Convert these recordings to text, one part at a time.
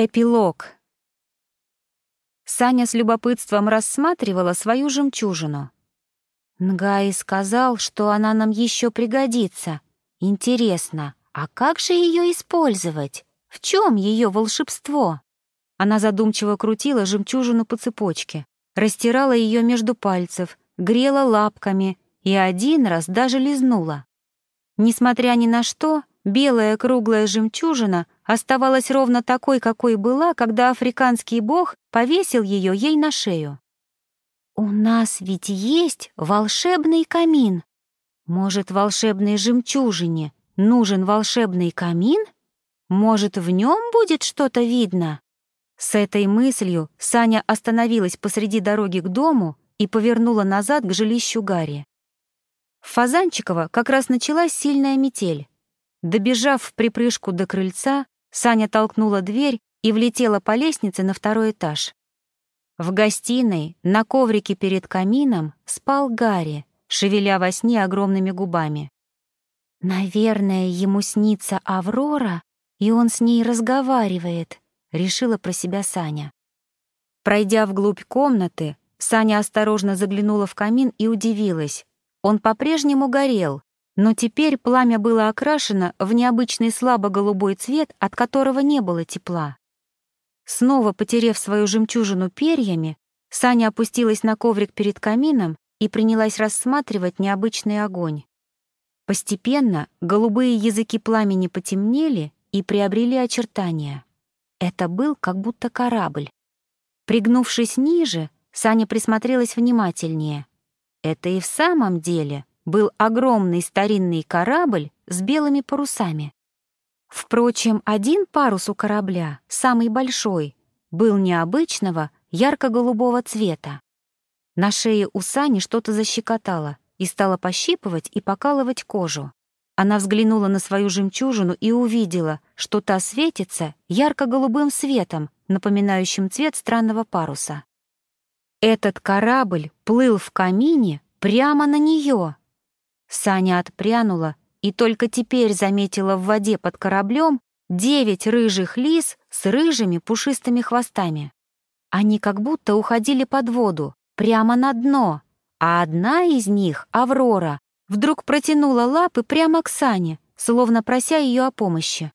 Эпилог. Саня с любопытством рассматривала свою жемчужину. Нгаи сказал, что она нам еще пригодится. Интересно, а как же ее использовать? В чем ее волшебство? Она задумчиво крутила жемчужину по цепочке, растирала ее между пальцев, грела лапками и один раз даже лизнула. Несмотря ни на что, белая круглая жемчужина оставалась ровно такой, какой была, когда африканский бог повесил ее ей на шею. «У нас ведь есть волшебный камин. Может, волшебной жемчужине нужен волшебный камин? Может, в нем будет что-то видно?» С этой мыслью Саня остановилась посреди дороги к дому и повернула назад к жилищу Гарри. В Фазанчиково как раз началась сильная метель. Добежав в припрыжку до крыльца, Саня толкнула дверь и влетела по лестнице на второй этаж. В гостиной, на коврике перед камином, спал Гарри, шевеля во сне огромными губами. «Наверное, ему снится Аврора, и он с ней разговаривает», — решила про себя Саня. Пройдя вглубь комнаты, Саня осторожно заглянула в камин и удивилась. Он по-прежнему горел, но теперь пламя было окрашено в необычный слабо-голубой цвет, от которого не было тепла. Снова потерев свою жемчужину перьями, Саня опустилась на коврик перед камином и принялась рассматривать необычный огонь. Постепенно голубые языки пламени потемнели и приобрели очертания. Это был как будто корабль. Пригнувшись ниже, Саня присмотрелась внимательнее. Это и в самом деле был огромный старинный корабль с белыми парусами. Впрочем, один парус у корабля, самый большой, был необычного ярко-голубого цвета. На шее у Сани что-то защекотало и стало пощипывать и покалывать кожу. Она взглянула на свою жемчужину и увидела, что та светится ярко-голубым светом, напоминающим цвет странного паруса. Этот корабль плыл в камине прямо на нее. Саня отпрянула и только теперь заметила в воде под кораблем девять рыжих лис с рыжими пушистыми хвостами. Они как будто уходили под воду, прямо на дно, а одна из них, Аврора, вдруг протянула лапы прямо к Сане, словно прося ее о помощи.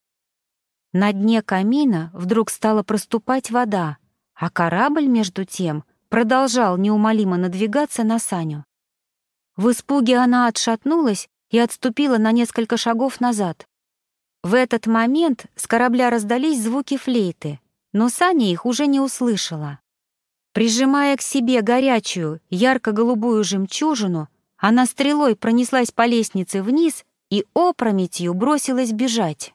На дне камина вдруг стала проступать вода, а корабль, между тем, продолжал неумолимо надвигаться на Саню. В испуге она отшатнулась и отступила на несколько шагов назад. В этот момент с корабля раздались звуки флейты, но Саня их уже не услышала. Прижимая к себе горячую, ярко-голубую жемчужину, она стрелой пронеслась по лестнице вниз и опрометью бросилась бежать.